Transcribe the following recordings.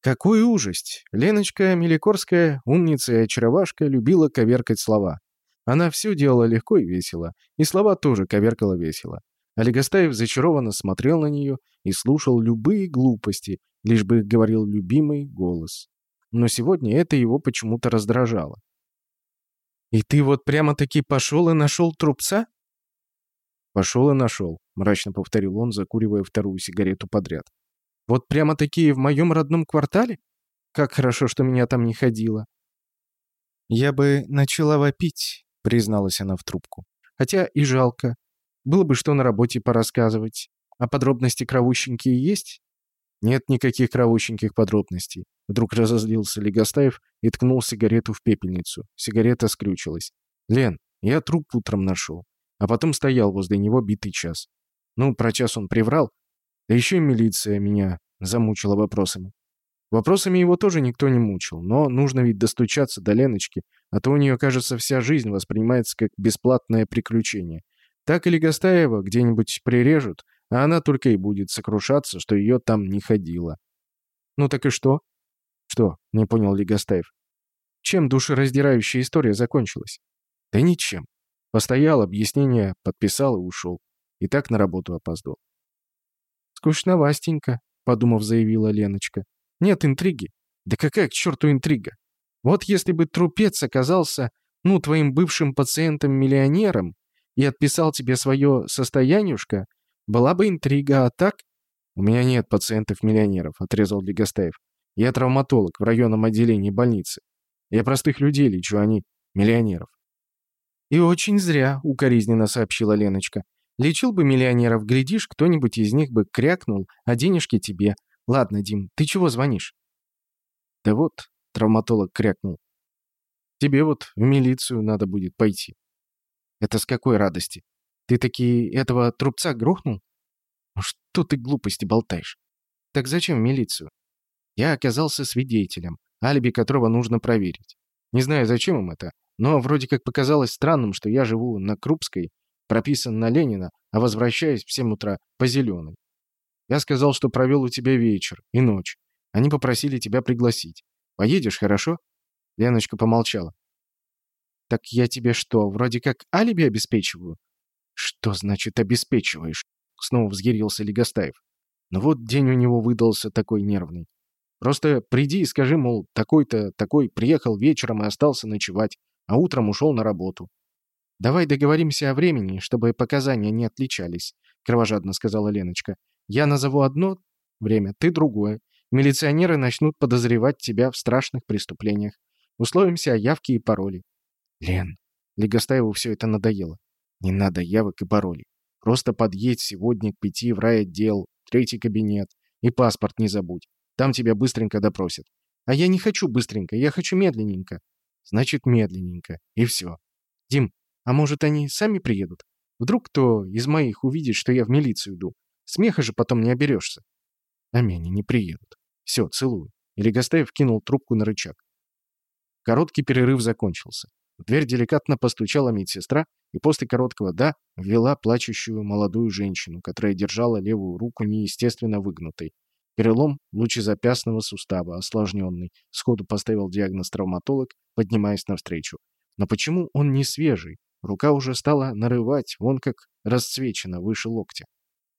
Какой ужасть! Леночка Меликорская, умница и очаровашка, любила коверкать слова. Она все делала легко и весело, и слова тоже коверкала весело. Олегостаев зачарованно смотрел на нее и слушал любые глупости, лишь бы их говорил любимый голос. Но сегодня это его почему-то раздражало. «И ты вот прямо-таки пошел и нашел трупца?» «Пошел и нашел», — мрачно повторил он, закуривая вторую сигарету подряд. «Вот прямо-таки в моем родном квартале? Как хорошо, что меня там не ходило». «Я бы начала вопить», — призналась она в трубку. «Хотя и жалко. Было бы что на работе порассказывать. А подробности кровущенькие есть? Нет никаких кровущеньких подробностей. Вдруг разозлился Легостаев и ткнул сигарету в пепельницу. Сигарета скрючилась. «Лен, я труп утром нашел. А потом стоял возле него битый час. Ну, про час он приврал. Да еще и милиция меня замучила вопросами. Вопросами его тоже никто не мучил, но нужно ведь достучаться до Леночки, а то у нее, кажется, вся жизнь воспринимается как бесплатное приключение. Так или Гостаева где-нибудь прирежут, а она только и будет сокрушаться, что ее там не ходило. Ну так и что? Что? Не понял Легостаев. Чем душераздирающая история закончилась? Да ничем. Постоял, объяснение подписал и ушел. И так на работу опоздал. «Скучновастенько», — подумав, заявила Леночка. «Нет интриги. Да какая к черту интрига? Вот если бы трупец оказался, ну, твоим бывшим пациентом-миллионером, и отписал тебе свое состояниюшко, была бы интрига, а так...» «У меня нет пациентов-миллионеров», — отрезал Легостаев. «Я травматолог в районном отделении больницы. Я простых людей лечу, а не миллионеров». «И очень зря», — укоризненно сообщила Леночка. «Лечил бы миллионеров, глядишь, кто-нибудь из них бы крякнул, а денежки тебе. Ладно, Дим, ты чего звонишь?» «Да вот», — травматолог крякнул. «Тебе вот в милицию надо будет пойти». Это с какой радости? Ты таки этого трубца грохнул? Ну что ты глупости болтаешь? Так зачем в милицию? Я оказался свидетелем, алиби которого нужно проверить. Не знаю, зачем им это, но вроде как показалось странным, что я живу на Крупской, прописан на Ленина, а возвращаюсь в 7 утра по Зеленой. Я сказал, что провел у тебя вечер и ночь. Они попросили тебя пригласить. Поедешь, хорошо?» Леночка помолчала. «Так я тебе что, вроде как алиби обеспечиваю?» «Что значит обеспечиваешь?» Снова взъярился Легостаев. Но вот день у него выдался такой нервный. Просто приди и скажи, мол, такой-то, такой приехал вечером и остался ночевать, а утром ушел на работу. «Давай договоримся о времени, чтобы показания не отличались», — кровожадно сказала Леночка. «Я назову одно время, ты другое. Милиционеры начнут подозревать тебя в страшных преступлениях. Условимся о явке и пароле. Лен, Легостаеву все это надоело. Не надо явок и паролей. Просто подъедь сегодня к пяти в райотдел, третий кабинет, и паспорт не забудь. Там тебя быстренько допросят. А я не хочу быстренько, я хочу медленненько. Значит, медленненько. И все. Дим, а может, они сами приедут? Вдруг кто из моих увидит, что я в милицию иду? Смеха же потом не оберешься. А меня не приедут. Все, целую. И Легостаев кинул трубку на рычаг. Короткий перерыв закончился. В дверь деликатно постучала медсестра и после короткого «да» ввела плачущую молодую женщину, которая держала левую руку неестественно выгнутой. Перелом лучезапястного сустава, осложненный, сходу поставил диагноз травматолог, поднимаясь навстречу. Но почему он не свежий? Рука уже стала нарывать, вон как расцвечена выше локтя.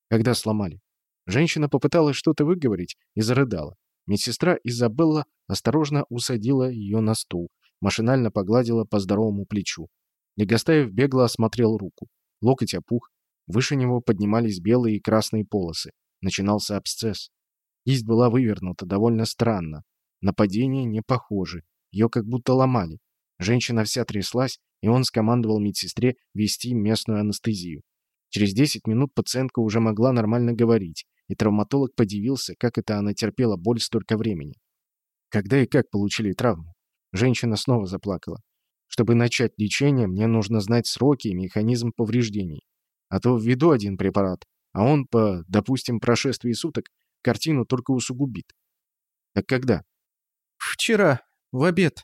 Когда сломали? Женщина попыталась что-то выговорить и зарыдала. Медсестра Изабелла осторожно усадила ее на стул, Машинально погладила по здоровому плечу. Легостаев бегло осмотрел руку. Локоть опух. Выше него поднимались белые и красные полосы. Начинался абсцесс. Кисть была вывернута довольно странно. Нападение не похоже. Ее как будто ломали. Женщина вся тряслась, и он скомандовал медсестре вести местную анестезию. Через 10 минут пациентка уже могла нормально говорить, и травматолог подивился, как это она терпела боль столько времени. Когда и как получили травму? Женщина снова заплакала. Чтобы начать лечение, мне нужно знать сроки и механизм повреждений. А то введу один препарат, а он по, допустим, прошествии суток картину только усугубит. Так когда? Вчера, в обед.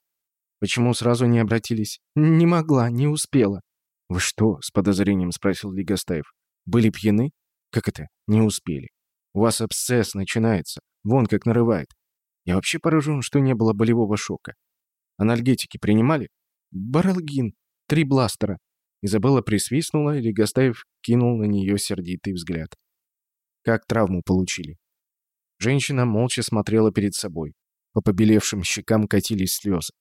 Почему сразу не обратились? Не могла, не успела. Вы что? С подозрением спросил Лигостаев. Были пьяны? Как это? Не успели. У вас абсцесс начинается. Вон как нарывает. Я вообще поражен, что не было болевого шока. Анальгетики принимали? Баралгин. Три бластера. Изабелла присвистнула, и Легостаев кинул на нее сердитый взгляд. Как травму получили? Женщина молча смотрела перед собой. По побелевшим щекам катились слезы.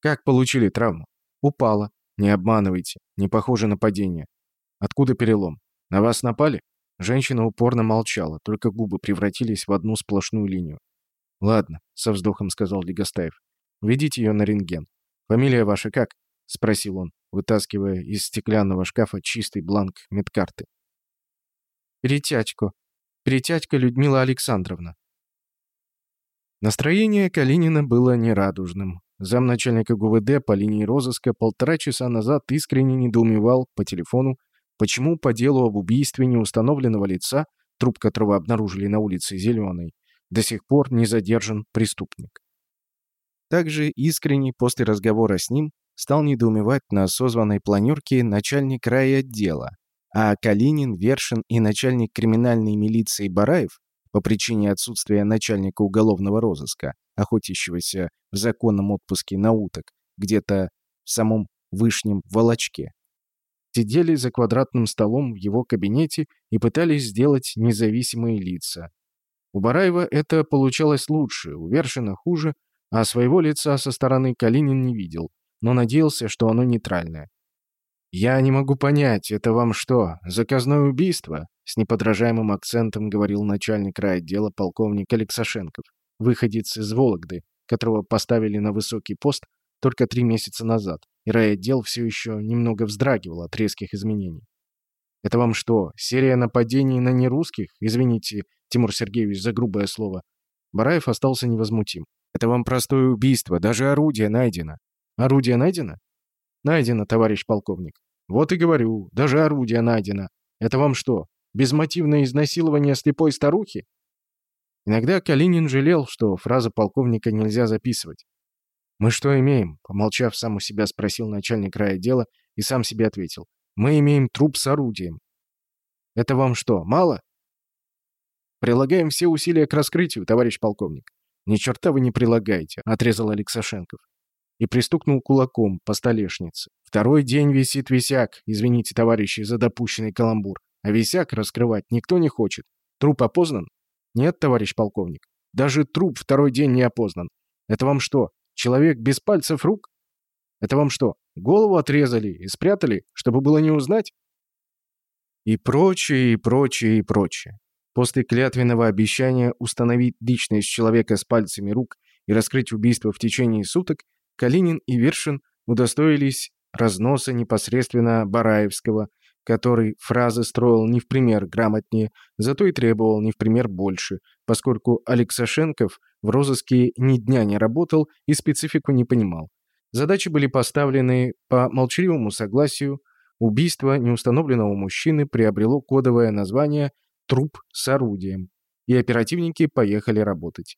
Как получили травму? Упала. Не обманывайте. Не похоже на падение. Откуда перелом? На вас напали? Женщина упорно молчала, только губы превратились в одну сплошную линию. «Ладно», — со вздохом сказал Легостаев. «Ведите ее на рентген. Фамилия ваша как?» — спросил он, вытаскивая из стеклянного шкафа чистый бланк медкарты. «Перетятько. Перетятько Людмила Александровна». Настроение Калинина было нерадужным. Замначальника ГУВД по линии розыска полтора часа назад искренне недоумевал по телефону, почему по делу об убийстве неустановленного лица, труп которого обнаружили на улице Зеленой, до сих пор не задержан преступник. Также искренне после разговора с ним стал недоумевать на созванной планерке начальник райотдела, а Калинин, Вершин и начальник криминальной милиции Бараев по причине отсутствия начальника уголовного розыска, охотящегося в законном отпуске на уток, где-то в самом Вышнем Волочке. Сидели за квадратным столом в его кабинете и пытались сделать независимые лица. У Бараева это получалось лучше, у Вершина хуже, а своего лица со стороны Калинин не видел, но надеялся, что оно нейтральное. «Я не могу понять, это вам что, заказное убийство?» С неподражаемым акцентом говорил начальник райотдела полковник Алексашенков, выходец из Вологды, которого поставили на высокий пост только три месяца назад, и райотдел все еще немного вздрагивал от резких изменений. «Это вам что, серия нападений на нерусских? Извините, Тимур Сергеевич, за грубое слово». Бараев остался невозмутим. «Это вам простое убийство, даже орудие найдено». «Орудие найдено?» «Найдено, товарищ полковник». «Вот и говорю, даже орудие найдено. Это вам что, безмотивное изнасилование слепой старухи?» Иногда Калинин жалел, что фразу полковника нельзя записывать. «Мы что имеем?» — помолчав, сам у себя спросил начальник райотдела и сам себе ответил. «Мы имеем труп с орудием». «Это вам что, мало?» «Прилагаем все усилия к раскрытию, товарищ полковник». «Ни черта вы не прилагаете», — отрезал Алексашенков. И пристукнул кулаком по столешнице. «Второй день висит висяк, извините, товарищи, за допущенный каламбур. А висяк раскрывать никто не хочет. Труп опознан?» «Нет, товарищ полковник. Даже труп второй день не опознан. Это вам что, Человек без пальцев рук? Это вам что, голову отрезали и спрятали, чтобы было не узнать? И прочее, и прочее, и прочее. После клятвенного обещания установить личность человека с пальцами рук и раскрыть убийство в течение суток, Калинин и Вершин удостоились разноса непосредственно Бараевского, который фразы строил не в пример грамотнее, зато и требовал не в пример больше, поскольку Алексашенков в розыске ни дня не работал и специфику не понимал. Задачи были поставлены по молчаливому согласию, убийство неустановленного мужчины приобрело кодовое название «Труп с орудием», и оперативники поехали работать.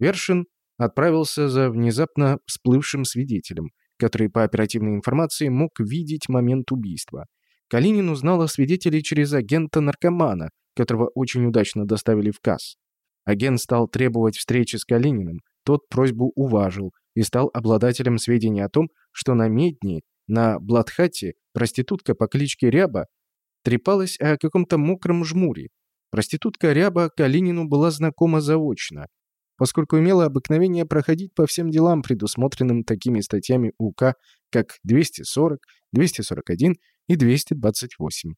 Вершин отправился за внезапно всплывшим свидетелем, который по оперативной информации мог видеть момент убийства – Калинин узнал о свидетеле через агента-наркомана, которого очень удачно доставили в КАС. Агент стал требовать встречи с Калининым, тот просьбу уважил и стал обладателем сведений о том, что на Медне, на Бладхате, проститутка по кличке Ряба трепалась о каком-то мокром жмуре. Проститутка Ряба Калинину была знакома заочно, поскольку имела обыкновение проходить по всем делам, предусмотренным такими статьями УК, как 240, 241 и 228.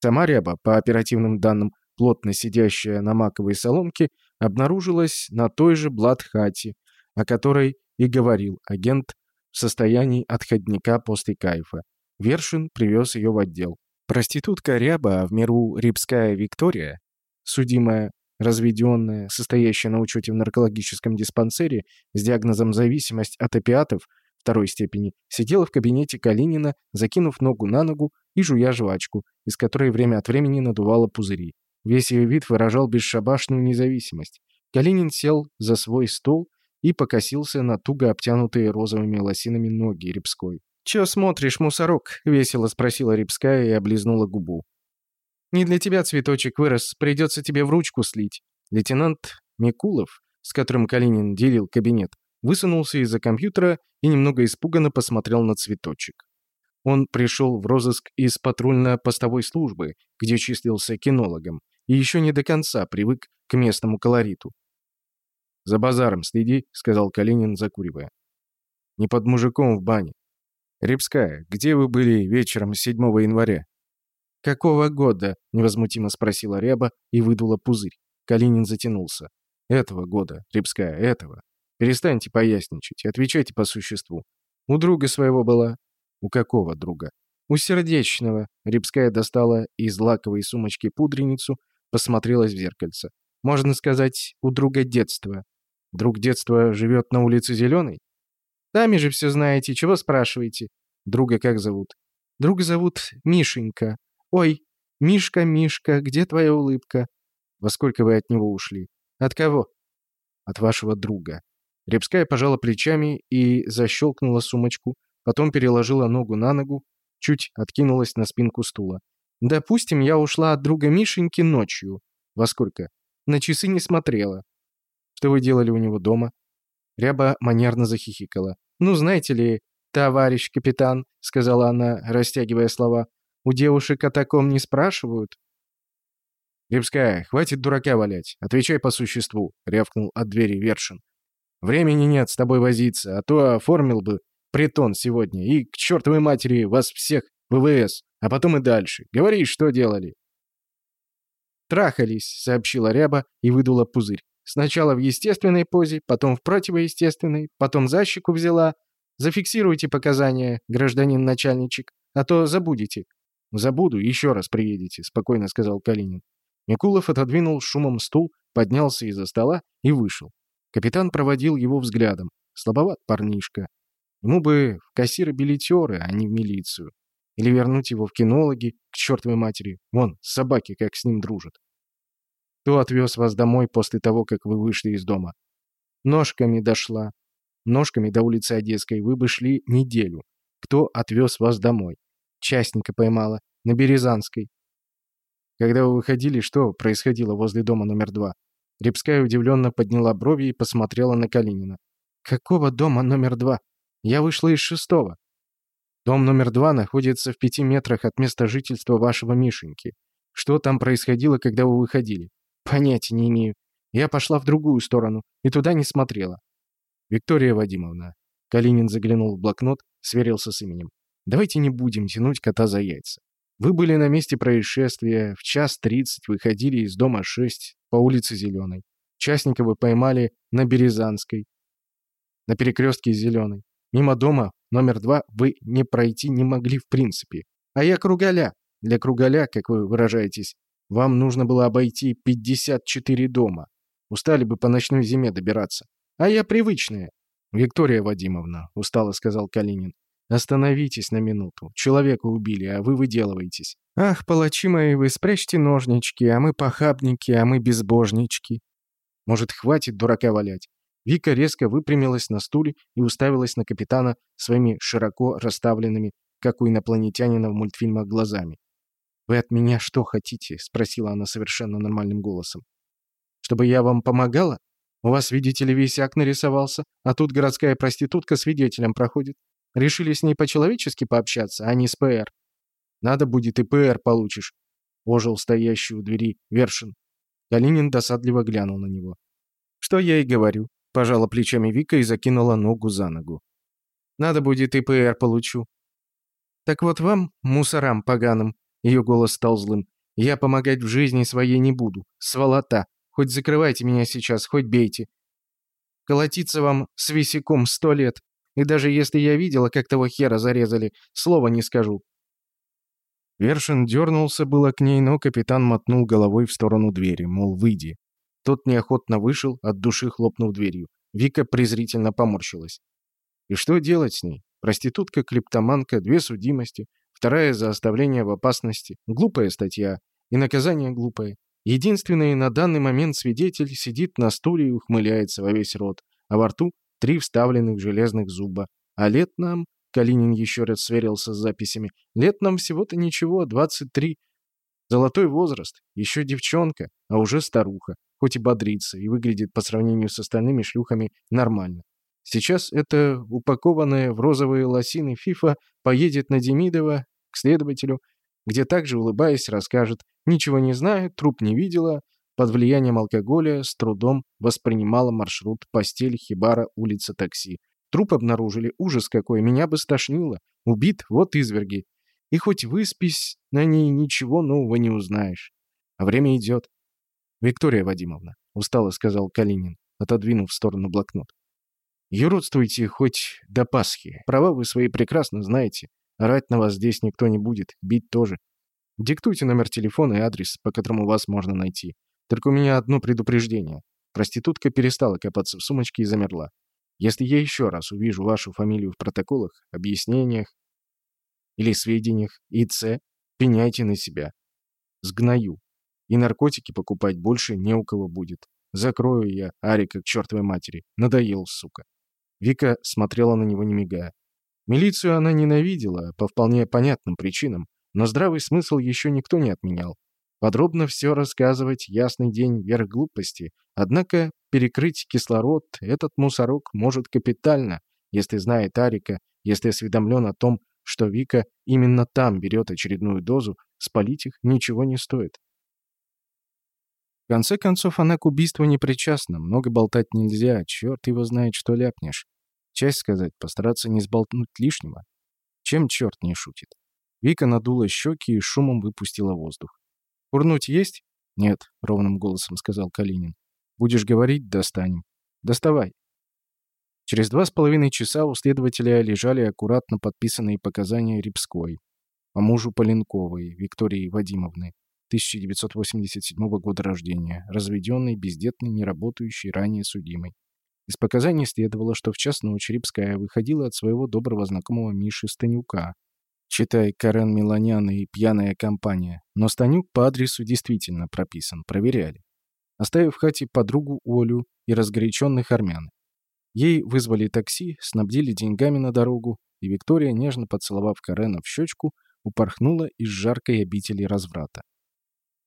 Сама ряба, по оперативным данным, плотно сидящая на маковой соломке, обнаружилась на той же Бладхате, о которой и говорил агент в состоянии отходника после кайфа. Вершин привез ее в отдел. Проститутка Ряба, а в миру Рипская Виктория, судимая, разведенная, состоящая на учете в наркологическом диспансере с диагнозом зависимость от опиатов, второй степени, сидела в кабинете Калинина, закинув ногу на ногу и жуя жвачку, из которой время от времени надувала пузыри. Весь ее вид выражал бесшабашную независимость. Калинин сел за свой стол и покосился на туго обтянутые розовыми лосинами ноги Рябской. «Чё смотришь, мусорок?» — весело спросила Рябская и облизнула губу. «Не для тебя цветочек вырос, придется тебе в ручку слить». Лейтенант Микулов с которым Калинин делил кабинет, высунулся из-за компьютера и немного испуганно посмотрел на цветочек. Он пришел в розыск из патрульно-постовой службы, где числился кинологом, и еще не до конца привык к местному колориту. «За базаром следи», — сказал Калинин, закуривая. «Не под мужиком в бане. Репская, где вы были вечером 7 января?» «Какого года?» — невозмутимо спросила Ряба и выдула пузырь. Калинин затянулся. «Этого года, Репская, этого. Перестаньте поясничать, отвечайте по существу. У друга своего была». «У какого друга?» «У сердечного». Репская достала из лаковой сумочки пудреницу, посмотрелась в зеркальце. «Можно сказать, у друга детства». «Друг детства живет на улице Зеленой?» «Сами же все знаете, чего спрашиваете?» «Друга как зовут?» «Друга зовут Мишенька». «Ой, Мишка, Мишка, где твоя улыбка?» «Во сколько вы от него ушли?» «От кого?» «От вашего друга». Репская пожала плечами и защелкнула сумочку, потом переложила ногу на ногу, чуть откинулась на спинку стула. «Допустим, я ушла от друга Мишеньки ночью». «Во сколько?» «На часы не смотрела». «Что вы делали у него дома?» Ряба манерно захихикала. «Ну, знаете ли, товарищ капитан», — сказала она, растягивая слова, у девушек о таком не спрашивают». «Рябская, хватит дурака валять. Отвечай по существу», — рявкнул от двери Вершин. «Времени нет с тобой возиться, а то оформил бы притон сегодня. И к чертовой матери вас всех ВВС, а потом и дальше. Говори, что делали». «Трахались», — сообщила Ряба и выдула пузырь. «Сначала в естественной позе, потом в противоестественной, потом за щеку взяла. Зафиксируйте показания, гражданин начальничек, а то забудете. «Забуду, еще раз приедете», — спокойно сказал Калинин. Микулов отодвинул шумом стул, поднялся из-за стола и вышел. Капитан проводил его взглядом. Слабоват парнишка. Ему бы в кассиры-билетеры, а не в милицию. Или вернуть его в кинологи, к чертовой матери. Вон, собаки как с ним дружат. Кто отвез вас домой после того, как вы вышли из дома? Ножками дошла. Ножками до улицы Одесской вы бы шли неделю. Кто отвез вас домой? Частника поймала. На Березанской. Когда вы выходили, что происходило возле дома номер два? Репская удивленно подняла брови и посмотрела на Калинина. «Какого дома номер два? Я вышла из шестого». «Дом номер два находится в пяти метрах от места жительства вашего Мишеньки. Что там происходило, когда вы выходили?» «Понятия не имею. Я пошла в другую сторону и туда не смотрела». «Виктория Вадимовна». Калинин заглянул в блокнот, сверился с именем. Давайте не будем тянуть кота за яйца. Вы были на месте происшествия, в час тридцать выходили из дома 6 по улице Зеленой. Частника вы поймали на Березанской, на перекрестке Зеленой. Мимо дома номер два вы не пройти не могли в принципе. А я кругаля. Для кругаля, как вы выражаетесь, вам нужно было обойти 54 дома. Устали бы по ночной зиме добираться. А я привычная. Виктория Вадимовна, устало сказал Калинин. «Остановитесь на минуту. Человека убили, а вы выделываетесь». «Ах, палачи мои, вы спрячьте ножнички, а мы похабники, а мы безбожнички». «Может, хватит дурака валять?» Вика резко выпрямилась на стуле и уставилась на капитана своими широко расставленными, как у инопланетянина в мультфильмах, глазами. «Вы от меня что хотите?» — спросила она совершенно нормальным голосом. «Чтобы я вам помогала? У вас, видите ли, висяк нарисовался, а тут городская проститутка свидетелем проходит. Решили с ней по-человечески пообщаться, а не с ПР. Надо будет и ПР получишь. Ожил стоящий у двери Вершин. Калинин досадливо глянул на него. Что я и говорю. Пожала плечами Вика и закинула ногу за ногу. Надо будет и ПР получу. Так вот вам, мусорам поганым, ее голос стал злым, я помогать в жизни своей не буду. Сволота. Хоть закрывайте меня сейчас, хоть бейте. Колотиться вам с висяком сто лет. И даже если я видела, как того хера зарезали, слова не скажу». Вершин дернулся было к ней, но капитан мотнул головой в сторону двери, мол, выйди. Тот неохотно вышел, от души хлопнув дверью. Вика презрительно поморщилась. И что делать с ней? Проститутка-клептоманка, две судимости, вторая за оставление в опасности. Глупая статья. И наказание глупое. Единственный на данный момент свидетель сидит на стуле и ухмыляется во весь рот, а во рту три вставленных железных зуба. А лет нам, Калинин еще раз сверился с записями, лет нам всего-то ничего, 23. Золотой возраст, еще девчонка, а уже старуха, хоть и бодрится, и выглядит по сравнению с остальными шлюхами нормально. Сейчас эта упакованная в розовые лосины фифа поедет на Демидова к следователю, где также, улыбаясь, расскажет «Ничего не знаю, труп не видела», под влиянием алкоголя с трудом воспринимала маршрут постель, хибара, улица, такси. Труп обнаружили, ужас какой, меня бы стошнило. Убит, вот изверги. И хоть выспись, на ней ничего нового не узнаешь. А время идет. «Виктория Вадимовна», — устало сказал Калинин, отодвинув в сторону блокнот. «Юродствуйте хоть до Пасхи. Права вы свои прекрасно знаете. Орать на вас здесь никто не будет, бить тоже. Диктуйте номер телефона и адрес, по которому вас можно найти. Только у меня одно предупреждение. Проститутка перестала копаться в сумочке и замерла. Если я еще раз увижу вашу фамилию в протоколах, объяснениях или сведениях ИЦ, пеняйте на себя. Сгною. И наркотики покупать больше не у кого будет. Закрою я Арика к чертовой матери. Надоел, сука. Вика смотрела на него не мигая. Милицию она ненавидела по вполне понятным причинам, но здравый смысл еще никто не отменял. Подробно все рассказывать ясный день вверх глупости. Однако перекрыть кислород этот мусорок может капитально, если знает Арика, если осведомлен о том, что Вика именно там берет очередную дозу, спалить их ничего не стоит. В конце концов, она к убийству не причастна, много болтать нельзя, черт его знает, что ляпнешь. Часть сказать, постараться не сболтнуть лишнего. Чем черт не шутит? Вика надула щеки и шумом выпустила воздух. «Курнуть есть?» «Нет», — ровным голосом сказал Калинин. «Будешь говорить — достанем. Доставай». Через два с половиной часа у следователя лежали аккуратно подписанные показания Рябской, по мужу Поленковой, Виктории Вадимовны, 1987 года рождения, разведенной, бездетной, неработающей, ранее судимой. Из показаний следовало, что в час ночи Рябская выходила от своего доброго знакомого Миши Станюка, Читай Карен Меланян и пьяная компания. Но Станюк по адресу действительно прописан, проверяли. Оставив в хате подругу Олю и разгоряченных армян. Ей вызвали такси, снабдили деньгами на дорогу, и Виктория, нежно поцеловав Карена в щечку, упорхнула из жаркой обители разврата.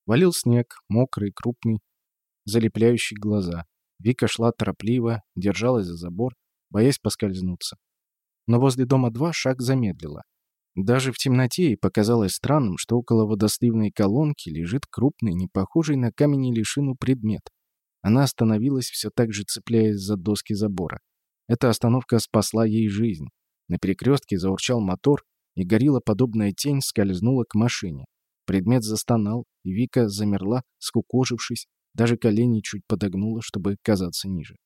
Валил снег, мокрый, крупный, залепляющий глаза. Вика шла торопливо, держалась за забор, боясь поскользнуться. Но возле дома два шаг замедлила. Даже в темноте ей показалось странным, что около водосливной колонки лежит крупный, не похожий на камень или шину предмет. Она остановилась, все так же цепляясь за доски забора. Эта остановка спасла ей жизнь. На перекрестке заурчал мотор, и горилла подобная тень скользнула к машине. Предмет застонал, и Вика замерла, скукожившись, даже колени чуть подогнула, чтобы казаться ниже.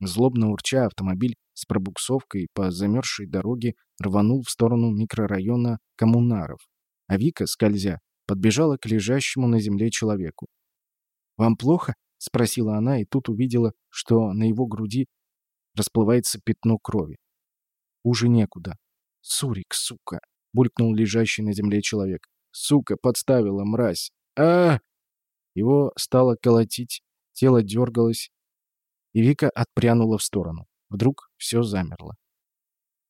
Злобно урча, автомобиль с пробуксовкой по замерзшей дороге рванул в сторону микрорайона коммунаров, а Вика, скользя, подбежала к лежащему на земле человеку. «Вам плохо?» — спросила она, и тут увидела, что на его груди расплывается пятно крови. Уже некуда. «Сурик, сука!» — булькнул лежащий на земле человек. «Сука, подставила, мразь! а, Его стало колотить, тело дергалось, и Вика отпрянула в сторону. Вдруг все замерло.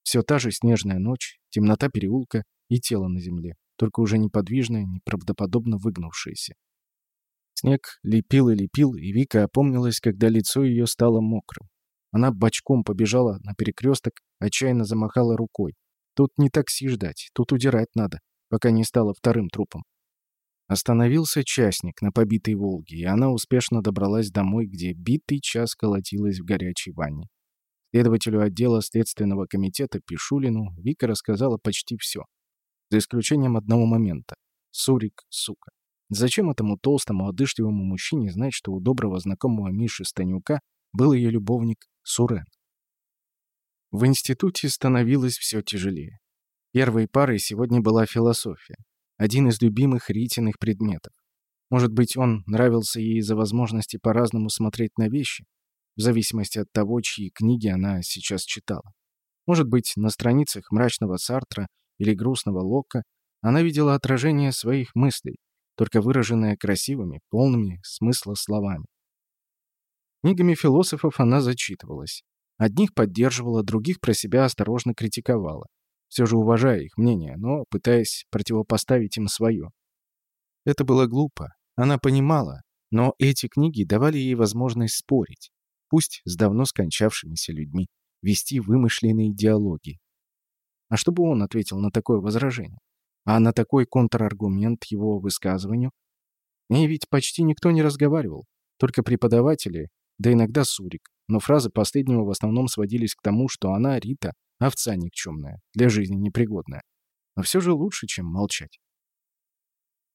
Все та же снежная ночь, темнота переулка и тело на земле, только уже неподвижное, неправдоподобно выгнувшееся. Снег лепил и лепил, и Вика опомнилась, когда лицо ее стало мокрым. Она бочком побежала на перекресток, отчаянно замахала рукой. Тут не такси ждать, тут удирать надо, пока не стало вторым трупом. Остановился частник на побитой «Волге», и она успешно добралась домой, где битый час колотилась в горячей ванне. Следователю отдела Следственного комитета Пишулину Вика рассказала почти все. За исключением одного момента. Сурик, сука. Зачем этому толстому, одышливому мужчине знать, что у доброго знакомого Миши Станюка был ее любовник Сурен? В институте становилось все тяжелее. Первой парой сегодня была философия. Один из любимых Ритиных предметов. Может быть, он нравился ей из-за возможности по-разному смотреть на вещи, в зависимости от того, чьи книги она сейчас читала. Может быть, на страницах мрачного Сартра или грустного Лока она видела отражение своих мыслей, только выраженное красивыми, полными смысла словами. Книгами философов она зачитывалась. Одних поддерживала, других про себя осторожно критиковала. Все же уважая их мнение, но пытаясь противопоставить им свое. Это было глупо. Она понимала, но эти книги давали ей возможность спорить, пусть с давно скончавшимися людьми, вести вымышленные диалоги. А что бы он ответил на такое возражение? А на такой контраргумент его высказыванию? Мне ведь почти никто не разговаривал, только преподаватели, да иногда Сурик. Но фразы последнего в основном сводились к тому, что она, Рита, овца никчемная, для жизни непригодная. Но все же лучше, чем молчать.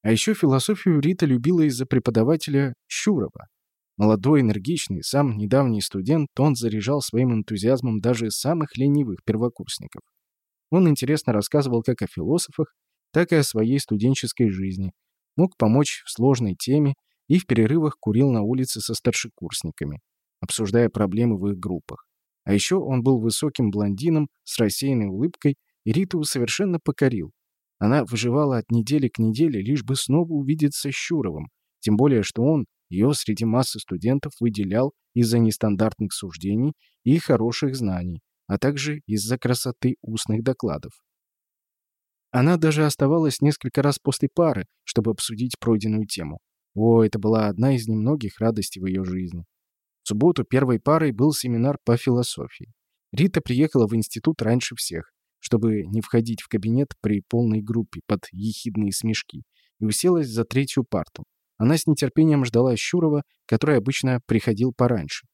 А еще философию Рита любила из-за преподавателя Щурова. Молодой, энергичный, сам недавний студент, он заряжал своим энтузиазмом даже самых ленивых первокурсников. Он интересно рассказывал как о философах, так и о своей студенческой жизни, мог помочь в сложной теме и в перерывах курил на улице со старшекурсниками, обсуждая проблемы в их группах. А еще он был высоким блондином с рассеянной улыбкой, и Риту совершенно покорил. Она выживала от недели к неделе, лишь бы снова увидеться с Щуровым, тем более, что он ее среди массы студентов выделял из-за нестандартных суждений и хороших знаний, а также из-за красоты устных докладов. Она даже оставалась несколько раз после пары, чтобы обсудить пройденную тему. О, это была одна из немногих радостей в ее жизни. В субботу первой парой был семинар по философии. Рита приехала в институт раньше всех, чтобы не входить в кабинет при полной группе под ехидные смешки, и уселась за третью парту. Она с нетерпением ждала Щурова, который обычно приходил пораньше.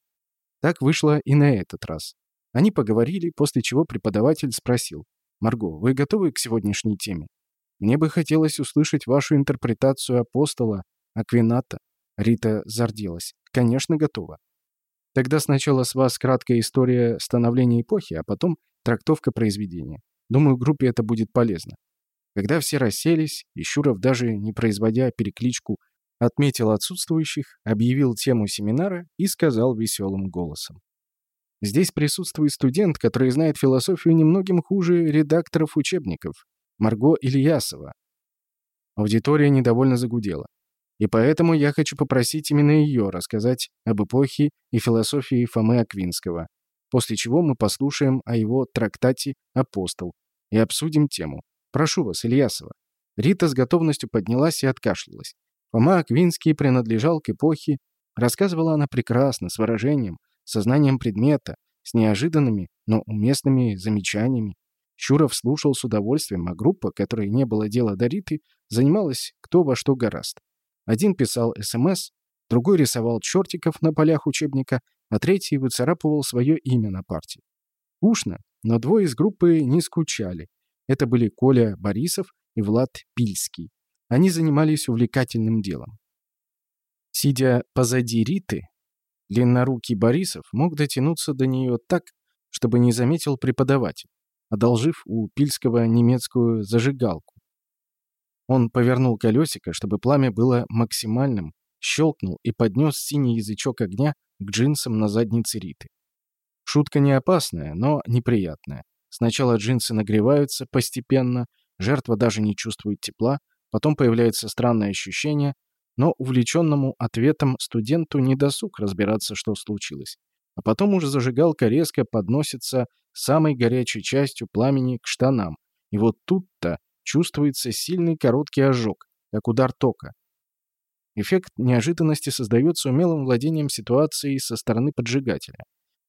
Так вышло и на этот раз. Они поговорили, после чего преподаватель спросил. «Марго, вы готовы к сегодняшней теме? Мне бы хотелось услышать вашу интерпретацию апостола Аквината». Рита зарделась. «Конечно, готова. Тогда сначала с вас краткая история становления эпохи, а потом трактовка произведения. Думаю, группе это будет полезно». Когда все расселись, и Щуров, даже не производя перекличку, отметил отсутствующих, объявил тему семинара и сказал веселым голосом. Здесь присутствует студент, который знает философию немногим хуже редакторов учебников. Марго Ильясова. Аудитория недовольно загудела. И поэтому я хочу попросить именно ее рассказать об эпохе и философии Фомы Аквинского, после чего мы послушаем о его трактате «Апостол» и обсудим тему. Прошу вас, Ильясова. Рита с готовностью поднялась и откашлялась. Фома Аквинский принадлежал к эпохе, рассказывала она прекрасно, с выражением, сознанием предмета, с неожиданными, но уместными замечаниями. Щуров слушал с удовольствием, а группа, которой не было дела до Риты, занималась кто во что гораст. Один писал СМС, другой рисовал чертиков на полях учебника, а третий выцарапывал свое имя на парте. Скучно, но двое из группы не скучали. Это были Коля Борисов и Влад Пильский. Они занимались увлекательным делом. Сидя позади Риты, длиннорукий Борисов мог дотянуться до нее так, чтобы не заметил преподаватель, одолжив у Пильского немецкую зажигалку. Он повернул колесико, чтобы пламя было максимальным, щелкнул и поднес синий язычок огня к джинсам на заднице Риты. Шутка не опасная, но неприятная. Сначала джинсы нагреваются постепенно, жертва даже не чувствует тепла, Потом появляется странное ощущение, но увлеченному ответом студенту не досуг разбираться, что случилось. А потом уже зажигалка резко подносится самой горячей частью пламени к штанам. И вот тут-то чувствуется сильный короткий ожог, как удар тока. Эффект неожиданности создается умелым владением ситуацией со стороны поджигателя.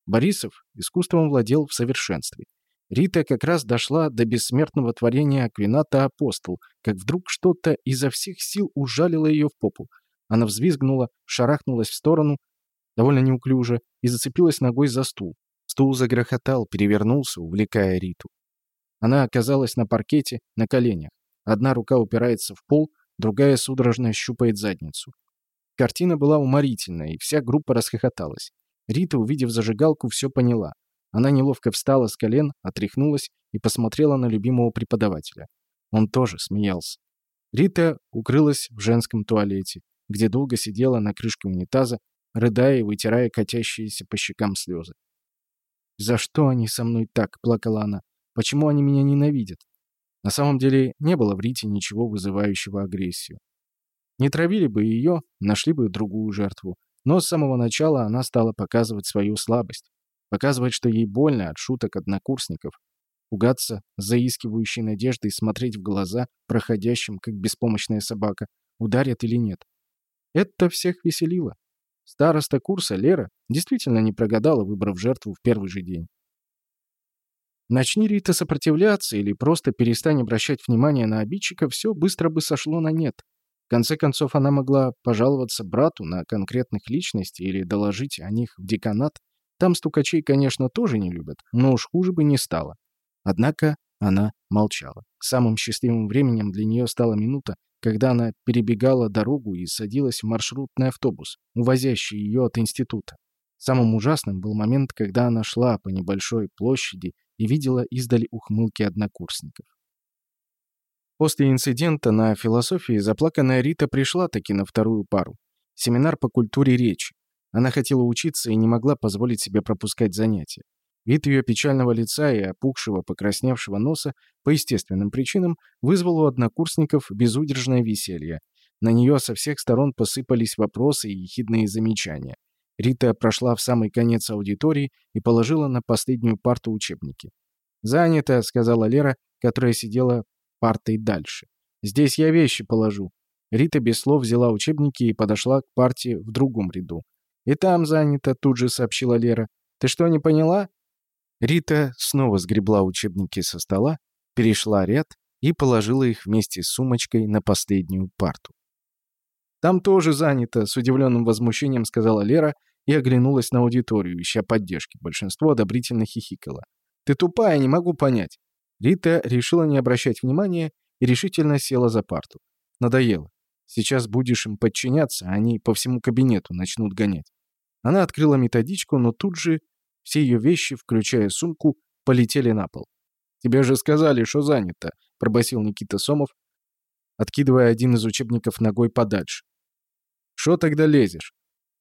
Борисов искусством владел в совершенстве. Рита как раз дошла до бессмертного творения Аквината «Апостол», как вдруг что-то изо всех сил ужалило ее в попу. Она взвизгнула, шарахнулась в сторону, довольно неуклюже, и зацепилась ногой за стул. Стул загрохотал, перевернулся, увлекая Риту. Она оказалась на паркете, на коленях. Одна рука упирается в пол, другая судорожно щупает задницу. Картина была уморительная, и вся группа расхохоталась. Рита, увидев зажигалку, все поняла. Она неловко встала с колен, отряхнулась и посмотрела на любимого преподавателя. Он тоже смеялся. Рита укрылась в женском туалете, где долго сидела на крышке унитаза, рыдая и вытирая катящиеся по щекам слезы. «За что они со мной так?» — плакала она. «Почему они меня ненавидят?» На самом деле не было в Рите ничего вызывающего агрессию. Не травили бы ее, нашли бы другую жертву. Но с самого начала она стала показывать свою слабость. Показывать, что ей больно от шуток однокурсников. Пугаться, заискивающей надеждой смотреть в глаза проходящим, как беспомощная собака. ударят или нет. Это всех веселило. Староста курса Лера действительно не прогадала, выбрав жертву в первый же день. Начни Рита сопротивляться или просто перестань обращать внимание на обидчика, все быстро бы сошло на нет. В конце концов, она могла пожаловаться брату на конкретных личностей или доложить о них в деканат. Там стукачей, конечно, тоже не любят, но уж хуже бы не стало. Однако она молчала. Самым счастливым временем для нее стала минута, когда она перебегала дорогу и садилась в маршрутный автобус, увозящий ее от института. Самым ужасным был момент, когда она шла по небольшой площади и видела издали ухмылки однокурсников. После инцидента на философии заплаканная Рита пришла таки на вторую пару. Семинар по культуре речи. Она хотела учиться и не могла позволить себе пропускать занятия. Вид ее печального лица и опухшего, покрасневшего носа по естественным причинам вызвал у однокурсников безудержное веселье. На нее со всех сторон посыпались вопросы и ехидные замечания. Рита прошла в самый конец аудитории и положила на последнюю парту учебники. «Занято», — сказала Лера, которая сидела партой дальше. «Здесь я вещи положу». Рита без слов взяла учебники и подошла к парте в другом ряду. «И там занято», — тут же сообщила Лера. «Ты что, не поняла?» Рита снова сгребла учебники со стола, перешла ряд и положила их вместе с сумочкой на последнюю парту. «Там тоже занято», — с удивленным возмущением сказала Лера и оглянулась на аудиторию, ища поддержки. Большинство одобрительно хихикало. «Ты тупая, не могу понять». Рита решила не обращать внимания и решительно села за парту. Надоело. Сейчас будешь им подчиняться, а они по всему кабинету начнут гонять. Она открыла методичку, но тут же все ее вещи, включая сумку, полетели на пол. «Тебе же сказали, что занято», — пробасил Никита Сомов, откидывая один из учебников ногой подальше. «Что тогда лезешь?»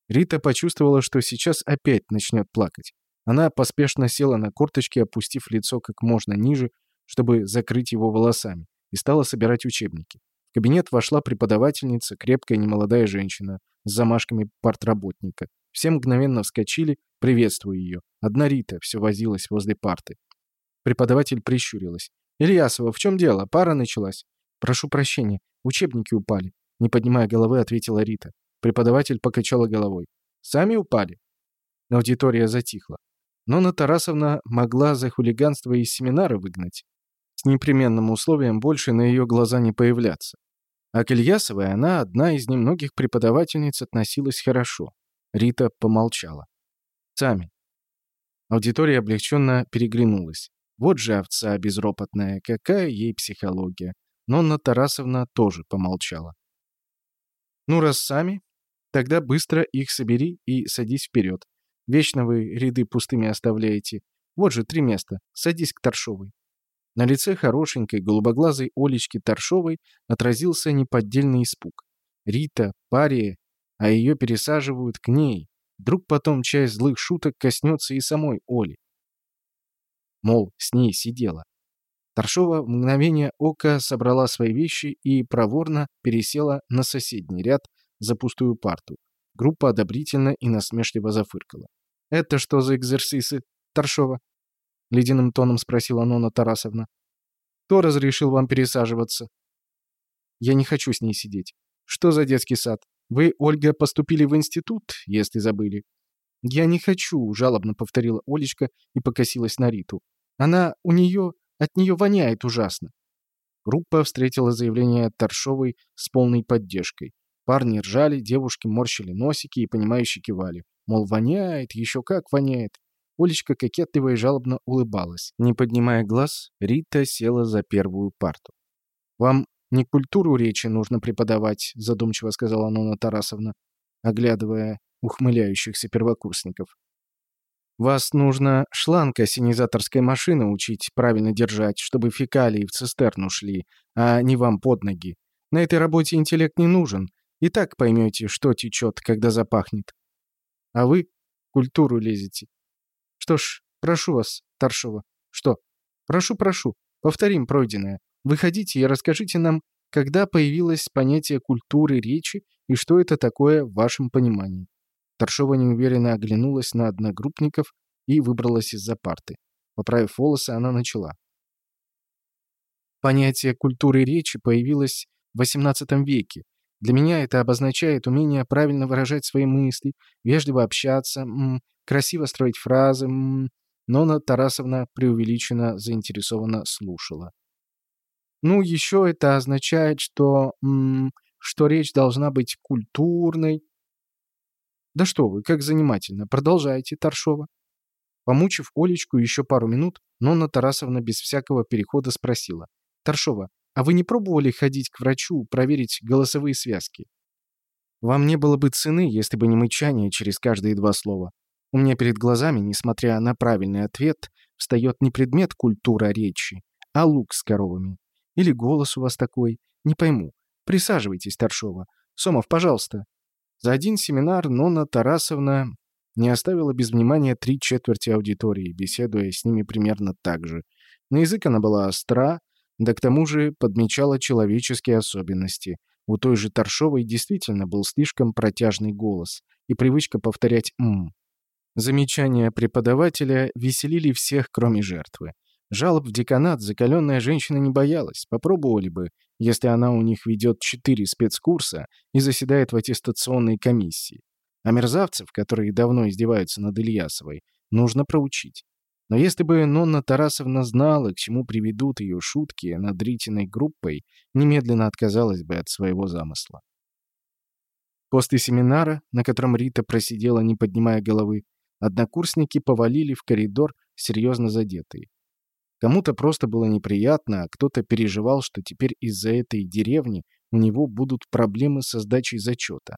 Рита почувствовала, что сейчас опять начнет плакать. Она поспешно села на корточки, опустив лицо как можно ниже, чтобы закрыть его волосами, и стала собирать учебники. В кабинет вошла преподавательница, крепкая немолодая женщина с замашками партработника. Все мгновенно вскочили, приветствуя ее. Одна Рита все возилась возле парты. Преподаватель прищурилась. «Ильясова, в чем дело? Пара началась». «Прошу прощения, учебники упали», — не поднимая головы, ответила Рита. Преподаватель покачала головой. «Сами упали?» Аудитория затихла. Нонна Тарасовна могла за хулиганство из семинара выгнать. С непременным условием больше на ее глаза не появляться. А к Ильясовой она, одна из немногих преподавательниц, относилась хорошо. Рита помолчала. «Сами». Аудитория облегченно переглянулась. Вот же овца безропотная, какая ей психология. Нонна Тарасовна тоже помолчала. «Ну, раз сами, тогда быстро их собери и садись вперед. Вечно вы ряды пустыми оставляете. Вот же три места. Садись к Торшовой». На лице хорошенькой, голубоглазой Олечки Торшовой отразился неподдельный испуг. Рита, пария а ее пересаживают к ней. Вдруг потом часть злых шуток коснется и самой Оли. Мол, с ней сидела. Торшова в мгновение ока собрала свои вещи и проворно пересела на соседний ряд за пустую парту. Группа одобрительно и насмешливо зафыркала. «Это что за экзерсисы, Торшова?» — ледяным тоном спросила Нона Тарасовна. «Кто разрешил вам пересаживаться?» «Я не хочу с ней сидеть. Что за детский сад? Вы, Ольга, поступили в институт, если забыли?» «Я не хочу», — жалобно повторила Олечка и покосилась на Риту. «Она у нее... От нее воняет ужасно». Группа встретила заявление от Торшовой с полной поддержкой. Парни ржали, девушки морщили носики и понимающе кивали. Мол, воняет, еще как воняет. Олечка кокетливо и жалобно улыбалась. Не поднимая глаз, Рита села за первую парту. «Вам «Не культуру речи нужно преподавать», — задумчиво сказала Нона Тарасовна, оглядывая ухмыляющихся первокурсников. «Вас нужно шланг осенизаторской машины учить правильно держать, чтобы фекалии в цистерну шли, а не вам под ноги. На этой работе интеллект не нужен. И так поймете, что течет, когда запахнет. А вы культуру лезете. Что ж, прошу вас, Таршова. Что? Прошу, прошу. Повторим пройденное. Выходите и расскажите нам, когда появилось понятие культуры речи и что это такое в вашем понимании». Торшова неуверенно оглянулась на одногруппников и выбралась из-за парты. Поправив волосы, она начала. Понятие культуры речи появилось в XVIII веке, Для меня это обозначает умение правильно выражать свои мысли, вежливо общаться, м красиво строить фразы. М. Нона Тарасовна преувеличенно заинтересованно слушала. Ну, еще это означает, что, м что речь должна быть культурной. Да что вы, как занимательно. Продолжайте, Таршова. Помучив Олечку еще пару минут, Нонна Тарасовна без всякого перехода спросила. «Таршова, а вы не пробовали ходить к врачу, проверить голосовые связки? Вам не было бы цены, если бы не мычание через каждые два слова. У меня перед глазами, несмотря на правильный ответ, встает не предмет культура речи, а лук с коровами. Или голос у вас такой. Не пойму. Присаживайтесь, Торшова. Сомов, пожалуйста. За один семинар Нонна Тарасовна не оставила без внимания три четверти аудитории, беседуя с ними примерно так же. На язык она была остра, да к тому же подмечала человеческие особенности. У той же Торшовой действительно был слишком протяжный голос и привычка повторять «м». Замечания преподавателя веселили всех, кроме жертвы. Жалоб в деканат закаленная женщина не боялась. Попробовали бы, если она у них ведет четыре спецкурса и заседает в аттестационной комиссии. А мерзавцев, которые давно издеваются над Ильясовой, нужно проучить. Но если бы Нонна Тарасовна знала, к чему приведут ее шутки над Ритиной группой, немедленно отказалась бы от своего замысла. После семинара, на котором Рита просидела, не поднимая головы, однокурсники повалили в коридор, серьезно задетые. Кому-то просто было неприятно, а кто-то переживал, что теперь из-за этой деревни у него будут проблемы со сдачей зачета.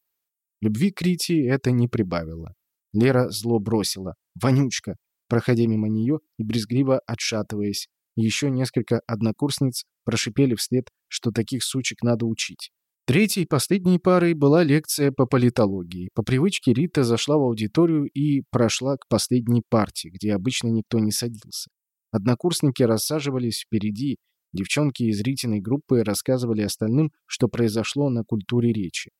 Любви к Рите это не прибавило. Лера зло бросила. «Вонючка!» Проходя мимо нее и брезгливо отшатываясь. Еще несколько однокурсниц прошипели вслед, что таких сучек надо учить. Третьей, последней парой была лекция по политологии. По привычке Рита зашла в аудиторию и прошла к последней партии, где обычно никто не садился. Однокурсники рассаживались впереди, девчонки из Ритиной группы рассказывали остальным, что произошло на культуре речи.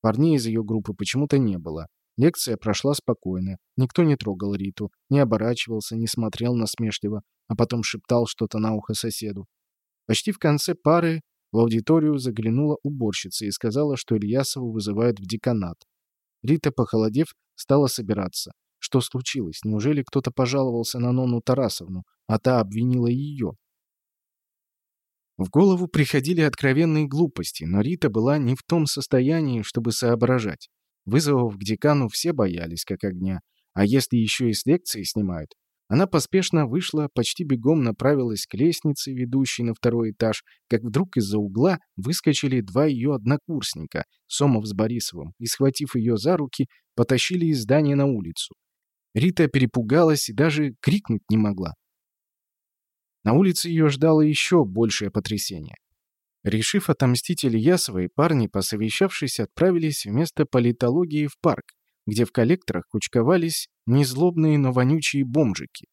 Парней из ее группы почему-то не было. Лекция прошла спокойно. Никто не трогал Риту, не оборачивался, не смотрел насмешливо, а потом шептал что-то на ухо соседу. Почти в конце пары в аудиторию заглянула уборщица и сказала, что Ильясову вызывают в деканат. Рита, похолодев, стала собираться. Что случилось? Неужели кто-то пожаловался на Нону Тарасовну, а та обвинила ее? В голову приходили откровенные глупости, но Рита была не в том состоянии, чтобы соображать. Вызовов к декану все боялись, как огня. А если еще и с лекции снимают? Она поспешно вышла, почти бегом направилась к лестнице, ведущей на второй этаж, как вдруг из-за угла выскочили два ее однокурсника, Сомов с Борисовым, и, схватив ее за руки, потащили из здания на улицу. Рита перепугалась и даже крикнуть не могла. На улице ее ждало еще большее потрясение. Решив отомстить Ильясовой, парни, посовещавшись, отправились вместо политологии в парк, где в коллекторах кучковались незлобные, но вонючие бомжики.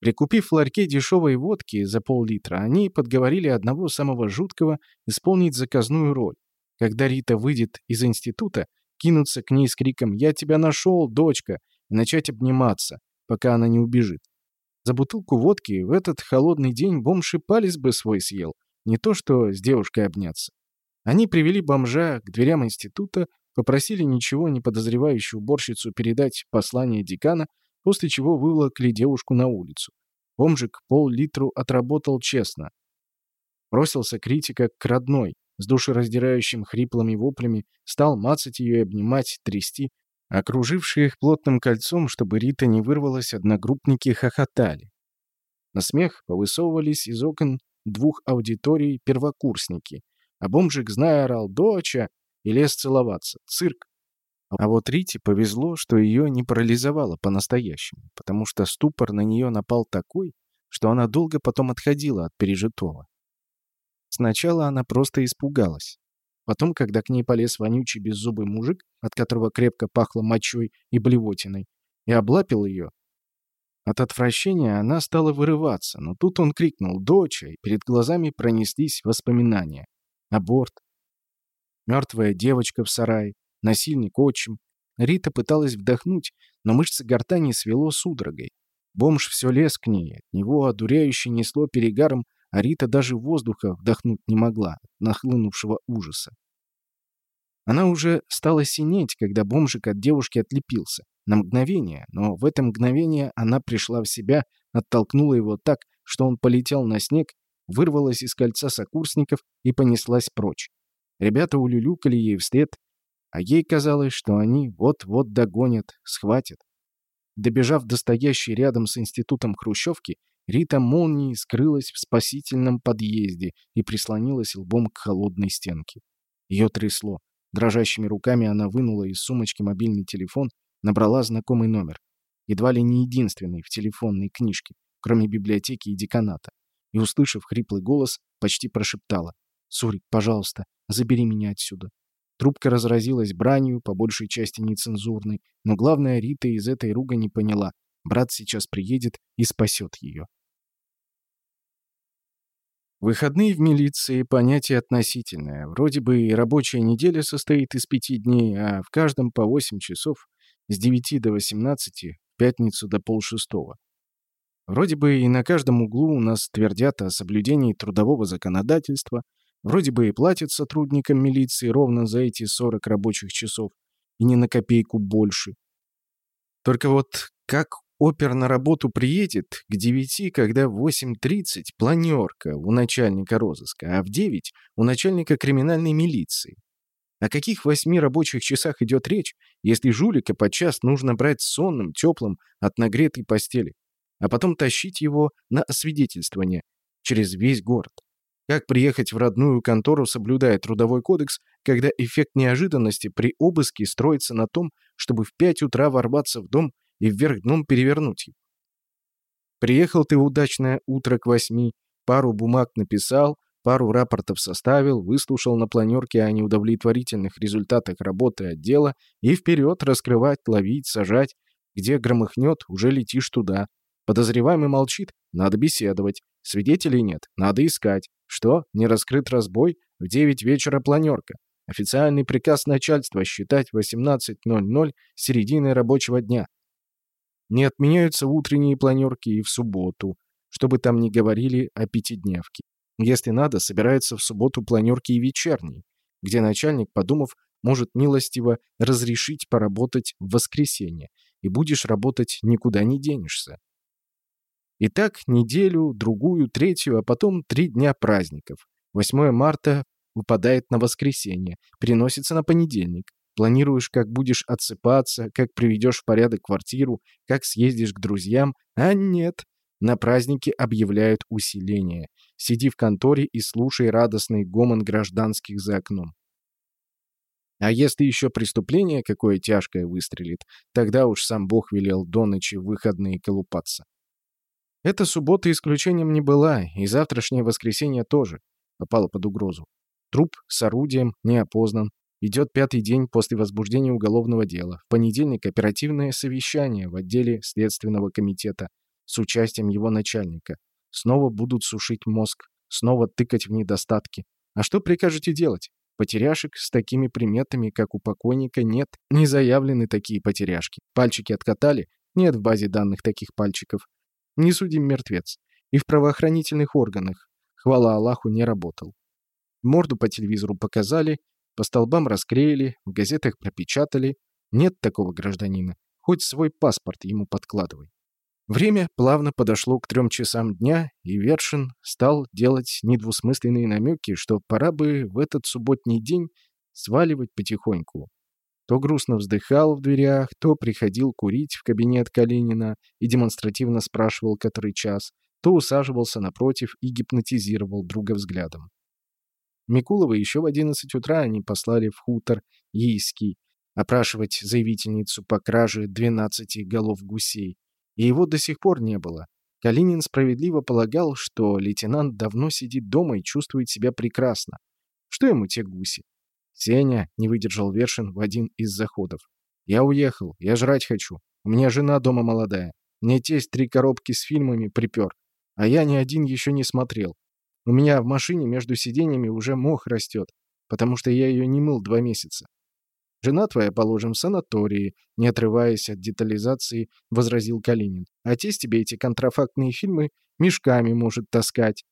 Прикупив в ларьке дешевой водки за пол-литра, они подговорили одного самого жуткого исполнить заказную роль. Когда Рита выйдет из института, кинуться к ней с криком «Я тебя нашел, дочка!» и начать обниматься, пока она не убежит. За бутылку водки в этот холодный день бомж и палец бы свой съел, не то что с девушкой обняться. Они привели бомжа к дверям института, попросили ничего не подозревающую уборщицу передать послание декана, после чего выволокли девушку на улицу. Бомжик пол-литру отработал честно. Бросился критика к родной, с душераздирающим хриплыми воплями, стал мацать ее и обнимать, трясти, Окружившие их плотным кольцом, чтобы Рита не вырвалась, одногруппники хохотали. На смех повысовывались из окон двух аудиторий первокурсники, а бомжик, зная, орал «Доча!» и лез целоваться. Цирк. А вот Рите повезло, что ее не парализовало по-настоящему, потому что ступор на нее напал такой, что она долго потом отходила от пережитого. Сначала она просто испугалась. Потом, когда к ней полез вонючий беззубый мужик, от которого крепко пахло мочой и блевотиной, и облапил ее, от отвращения она стала вырываться, но тут он крикнул «Доча!» и перед глазами пронеслись воспоминания. Аборт. Мертвая девочка в сарае. Насильник отчим. Рита пыталась вдохнуть, но мышцы гортани свело судорогой. Бомж все лез к ней, от него одуряюще несло перегаром а Рита даже воздуха вдохнуть не могла от нахлынувшего ужаса. Она уже стала синеть, когда бомжик от девушки отлепился. На мгновение, но в это мгновение она пришла в себя, оттолкнула его так, что он полетел на снег, вырвалась из кольца сокурсников и понеслась прочь. Ребята улюлюкали ей вслед, а ей казалось, что они вот-вот догонят, схватят. Добежав до стоящей рядом с институтом Хрущевки, Рита молнией скрылась в спасительном подъезде и прислонилась лбом к холодной стенке. Ее трясло. Дрожащими руками она вынула из сумочки мобильный телефон, набрала знакомый номер. Едва ли не единственный в телефонной книжке, кроме библиотеки и деканата. И, услышав хриплый голос, почти прошептала. «Сурик, пожалуйста, забери меня отсюда». Трубка разразилась бранью, по большей части нецензурной, но главное, Рита из этой ругани поняла. Брат сейчас приедет и спасет ее. Выходные в милиции – понятие относительное. Вроде бы и рабочая неделя состоит из пяти дней, а в каждом по 8 часов с 9 до 18, в пятницу до полшестого. Вроде бы и на каждом углу у нас твердят о соблюдении трудового законодательства, вроде бы и платят сотрудникам милиции ровно за эти 40 рабочих часов, и не на копейку больше. Только вот как Опер на работу приедет к девяти, когда в 8.30 планерка у начальника розыска, а в 9 у начальника криминальной милиции. О каких восьми рабочих часах идет речь, если жулика подчас нужно брать сонным, теплым, от нагретой постели, а потом тащить его на освидетельствование через весь город? Как приехать в родную контору, соблюдая трудовой кодекс, когда эффект неожиданности при обыске строится на том, чтобы в 5 утра ворваться в дом и вверх дном перевернуть его. Приехал ты в удачное утро к восьми, пару бумаг написал, пару рапортов составил, выслушал на планерке о неудовлетворительных результатах работы отдела и вперед раскрывать, ловить, сажать. Где громыхнет, уже летишь туда. Подозреваемый молчит, надо беседовать. Свидетелей нет, надо искать. Что, не раскрыт разбой? В девять вечера планерка. Официальный приказ начальства считать 18.00 серединой рабочего дня. Не отменяются утренние планерки и в субботу, чтобы там не говорили о пятидневке. Если надо, собираются в субботу планерки и вечерние, где начальник, подумав, может милостиво разрешить поработать в воскресенье, и будешь работать никуда не денешься. И так неделю, другую, третью, а потом три дня праздников. 8 марта выпадает на воскресенье, переносится на понедельник. Планируешь, как будешь отсыпаться, как приведешь в порядок квартиру, как съездишь к друзьям. А нет. На празднике объявляют усиление. Сиди в конторе и слушай радостный гомон гражданских за окном. А если еще преступление какое тяжкое выстрелит, тогда уж сам Бог велел до ночи выходные колупаться. Эта суббота исключением не была, и завтрашнее воскресенье тоже попало под угрозу. Труп с орудием не опознан, Идет пятый день после возбуждения уголовного дела. В понедельник оперативное совещание в отделе Следственного комитета с участием его начальника. Снова будут сушить мозг, снова тыкать в недостатки. А что прикажете делать? Потеряшек с такими приметами, как у покойника, нет. Не заявлены такие потеряшки. Пальчики откатали? Нет в базе данных таких пальчиков. Не судим мертвец. И в правоохранительных органах, хвала Аллаху, не работал. Морду по телевизору показали, по столбам расклеили, в газетах пропечатали. Нет такого гражданина. Хоть свой паспорт ему подкладывай. Время плавно подошло к трем часам дня, и Вершин стал делать недвусмысленные намеки, что пора бы в этот субботний день сваливать потихоньку. То грустно вздыхал в дверях, то приходил курить в кабинет Калинина и демонстративно спрашивал который час, то усаживался напротив и гипнотизировал друга взглядом. Микулова еще в 11 утра они послали в хутор Ейский опрашивать заявительницу по краже 12 голов гусей. И его до сих пор не было. Калинин справедливо полагал, что лейтенант давно сидит дома и чувствует себя прекрасно. Что ему те гуси? «Сеня», — не выдержал Вершин в один из заходов. «Я уехал, я жрать хочу. У меня жена дома молодая. Мне тесть три коробки с фильмами припер. А я ни один еще не смотрел. У меня в машине между сиденьями уже мох растет, потому что я ее не мыл два месяца. Жена твоя, положим, в санатории, не отрываясь от детализации, возразил Калинин. Тесть тебе эти контрафактные фильмы мешками может таскать.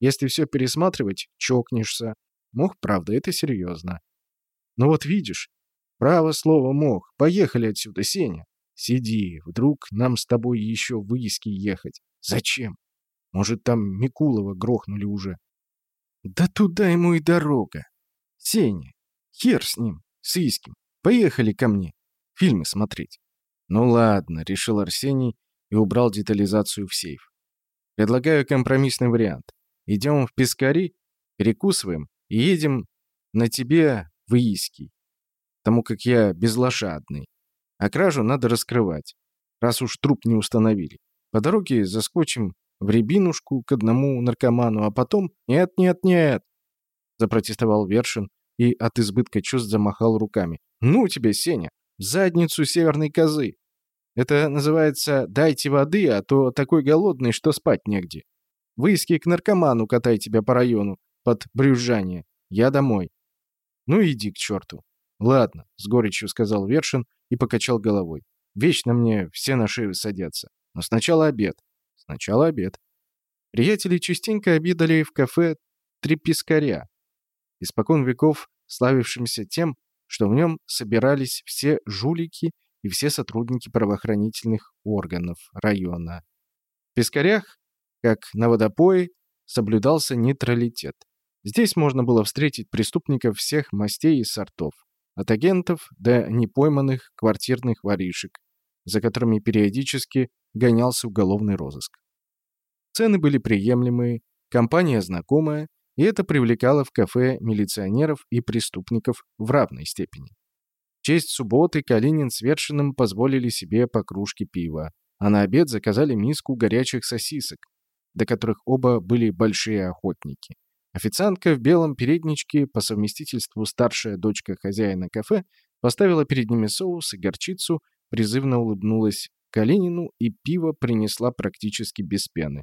Если все пересматривать, чокнешься. Мох, правда, это серьезно. Ну вот видишь, право слово мог. Поехали отсюда, Сеня. Сиди, вдруг нам с тобой еще в Иски ехать. Зачем? Может, там Микулова грохнули уже. Да туда ему и дорога. Сеня, хер с ним, с Иским. Поехали ко мне. Фильмы смотреть. Ну ладно, решил Арсений и убрал детализацию в сейф. Предлагаю компромиссный вариант. Идем в Пискари, перекусываем и едем на тебе в Ииский. Потому как я безлошадный. А кражу надо раскрывать, раз уж труп не установили. По дороге заскочим в Рябинушку к одному наркоману, а потом... Нет, нет, нет! Запротестовал Вершин и от избытка чувств замахал руками. Ну тебя, Сеня, задницу северной козы. Это называется «дайте воды, а то такой голодный, что спать негде». Выиски к наркоману катай тебя по району под брюзжание. Я домой. Ну иди к черту. Ладно, с горечью сказал Вершин и покачал головой. Вечно мне все на шею садятся. Но сначала обед. Сначала обед. Приятели частенько обедали в кафе «Три пескаря», испокон веков славившимся тем, что в нем собирались все жулики и все сотрудники правоохранительных органов района. В пескарях, как на водопое, соблюдался нейтралитет. Здесь можно было встретить преступников всех мастей и сортов. От агентов до непойманных квартирных воришек, за которыми периодически гонялся уголовный розыск. Цены были приемлемые, компания знакомая, и это привлекало в кафе милиционеров и преступников в равной степени. В честь субботы Калинин с Вершиным позволили себе по кружке пива, а на обед заказали миску горячих сосисок, до которых оба были большие охотники. Официантка в белом передничке, по совместительству старшая дочка хозяина кафе, поставила перед ними соус и горчицу, призывно улыбнулась Калинину и пиво принесла практически без пены.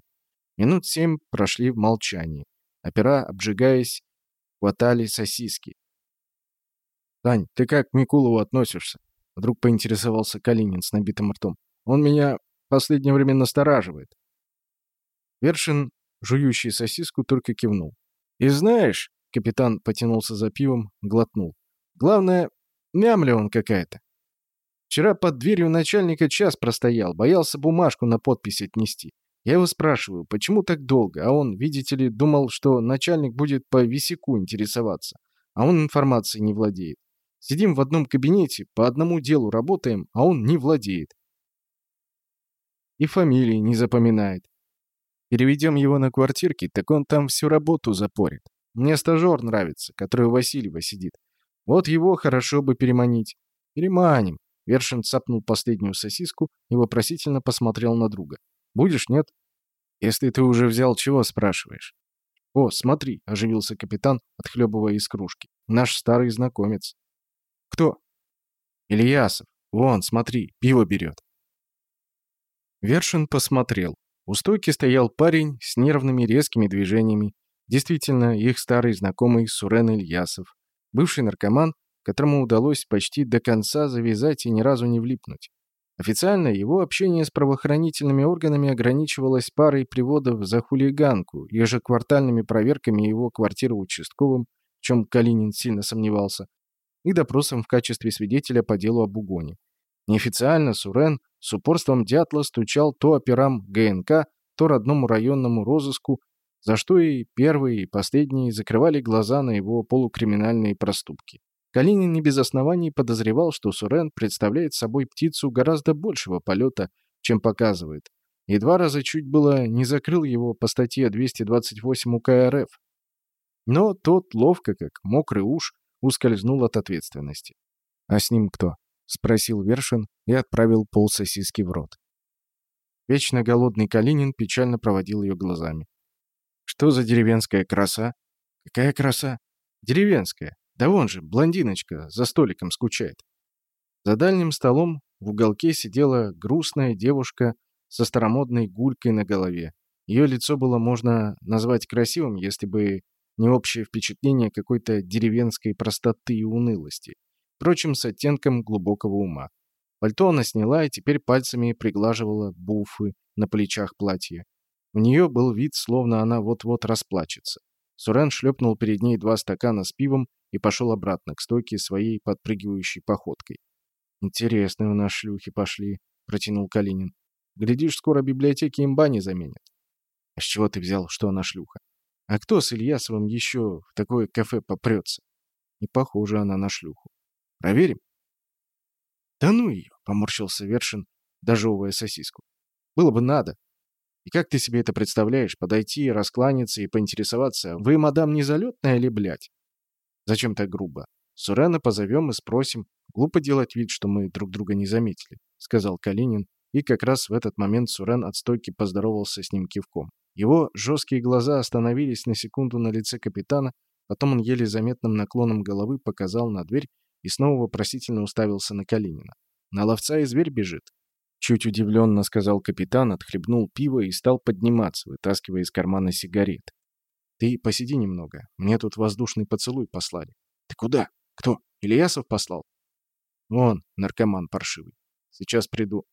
Минут семь прошли в молчании. Опера, обжигаясь, хватали сосиски. «Тань, ты как к Микулову относишься?» Вдруг поинтересовался Калинин с набитым ртом. «Он меня в последнее время настораживает». Вершин, жующий сосиску, только кивнул. И знаешь, капитан потянулся за пивом, глотнул. Главное, мямля он какая-то. Вчера под дверью начальника час простоял, боялся бумажку на подпись отнести. Я его спрашиваю, почему так долго, а он, видите ли, думал, что начальник будет по висяку интересоваться, а он информацией не владеет. Сидим в одном кабинете, по одному делу работаем, а он не владеет. И фамилии не запоминает. Переведем его на квартирки, так он там всю работу запорит. Мне стажер нравится, который у Васильева сидит. Вот его хорошо бы переманить. Переманим. Вершин цапнул последнюю сосиску и вопросительно посмотрел на друга. «Будешь, нет?» «Если ты уже взял, чего спрашиваешь?» «О, смотри», — оживился капитан, отхлебывая из кружки. «Наш старый знакомец». «Кто?» «Ильясов. Вон, смотри, пиво берет». Вершин посмотрел. У стойки стоял парень с нервными резкими движениями. Действительно, их старый знакомый Сурен Ильясов. Бывший наркоман, которому удалось почти до конца завязать и ни разу не влипнуть. Официально его общение с правоохранительными органами ограничивалось парой приводов за хулиганку, ежеквартальными проверками его квартиры участковым, в чем Калинин сильно сомневался, и допросом в качестве свидетеля по делу об угоне. Неофициально Сурен с упорством дятла стучал то операм ГНК, то родному районному розыску, за что и первые, и последние закрывали глаза на его полукриминальные проступки. Калинин не без оснований подозревал, что Сурен представляет собой птицу гораздо большего полета, чем показывает, и два раза чуть было не закрыл его по статье 228 УК РФ. Но тот ловко, как мокрый уж, ускользнул от ответственности. А с ним кто? — спросил Вершин и отправил пол сосиски в рот. Вечно голодный Калинин печально проводил ее глазами. «Что за деревенская краса?» «Какая краса?» «Деревенская. Да вон же, блондиночка за столиком скучает». За дальним столом в уголке сидела грустная девушка со старомодной гулькой на голове. Ее лицо было можно назвать красивым, если бы не общее впечатление какой-то деревенской простоты и унылости впрочем, с оттенком глубокого ума. Пальто она сняла и теперь пальцами приглаживала буфы на плечах платья. У нее был вид, словно она вот-вот расплачется. Сурен шлепнул перед ней два стакана с пивом и пошел обратно к стойке своей подпрыгивающей походкой. «Интересные у нас шлюхи пошли», — протянул Калинин. «Глядишь, скоро библиотеки имба не заменят». «А с чего ты взял, что она шлюха? А кто с Ильясовым еще в такое кафе попрется? Не похожа она на шлюху. Проверим?» «Да ну ее!» — поморщился Вершин, дожевывая сосиску. «Было бы надо. И как ты себе это представляешь? Подойти, раскланяться и поинтересоваться, вы, мадам, не залетная или, блядь? Зачем так грубо? Сурена позовем и спросим. Глупо делать вид, что мы друг друга не заметили», — сказал Калинин, и как раз в этот момент Сурен от стойки поздоровался с ним кивком. Его жесткие глаза остановились на секунду на лице капитана, потом он еле заметным наклоном головы показал на дверь и снова вопросительно уставился на Калинина. «На ловца и зверь бежит?» Чуть удивленно сказал капитан, отхлебнул пиво и стал подниматься, вытаскивая из кармана сигарет. «Ты посиди немного. Мне тут воздушный поцелуй послали». «Ты куда? Кто? Ильясов послал?» «Вон, наркоман паршивый. Сейчас приду».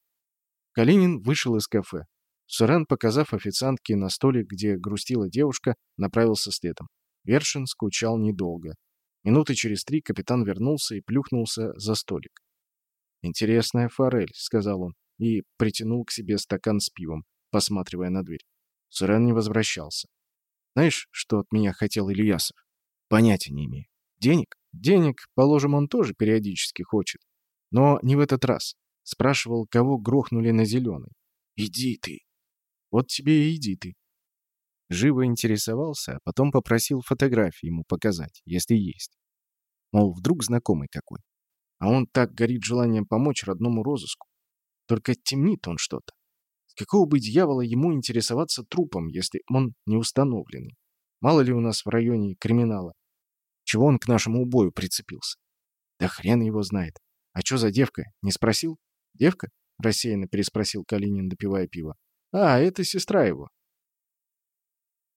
Калинин вышел из кафе. Сурен, показав официантке на столик, где грустила девушка, направился следом. Вершин скучал недолго. Минуты через три капитан вернулся и плюхнулся за столик. «Интересная форель», — сказал он, и притянул к себе стакан с пивом, посматривая на дверь. Сурен не возвращался. «Знаешь, что от меня хотел Ильясов?» «Понятия не имею. Денег? Денег, положим, он тоже периодически хочет. Но не в этот раз. Спрашивал, кого грохнули на зеленый. Иди ты. Вот тебе и иди ты. Живо интересовался, а потом попросил фотографии ему показать, если есть. Мол, вдруг знакомый какой. А он так горит желанием помочь родному розыску. Только темнит он что-то. Какого бы дьявола ему интересоваться трупом, если он не установленный? Мало ли у нас в районе криминала. Чего он к нашему убою прицепился? Да хрен его знает. А что за девка? Не спросил? Девка? Рассеянно переспросил Калинин, допивая пиво. А, это сестра его.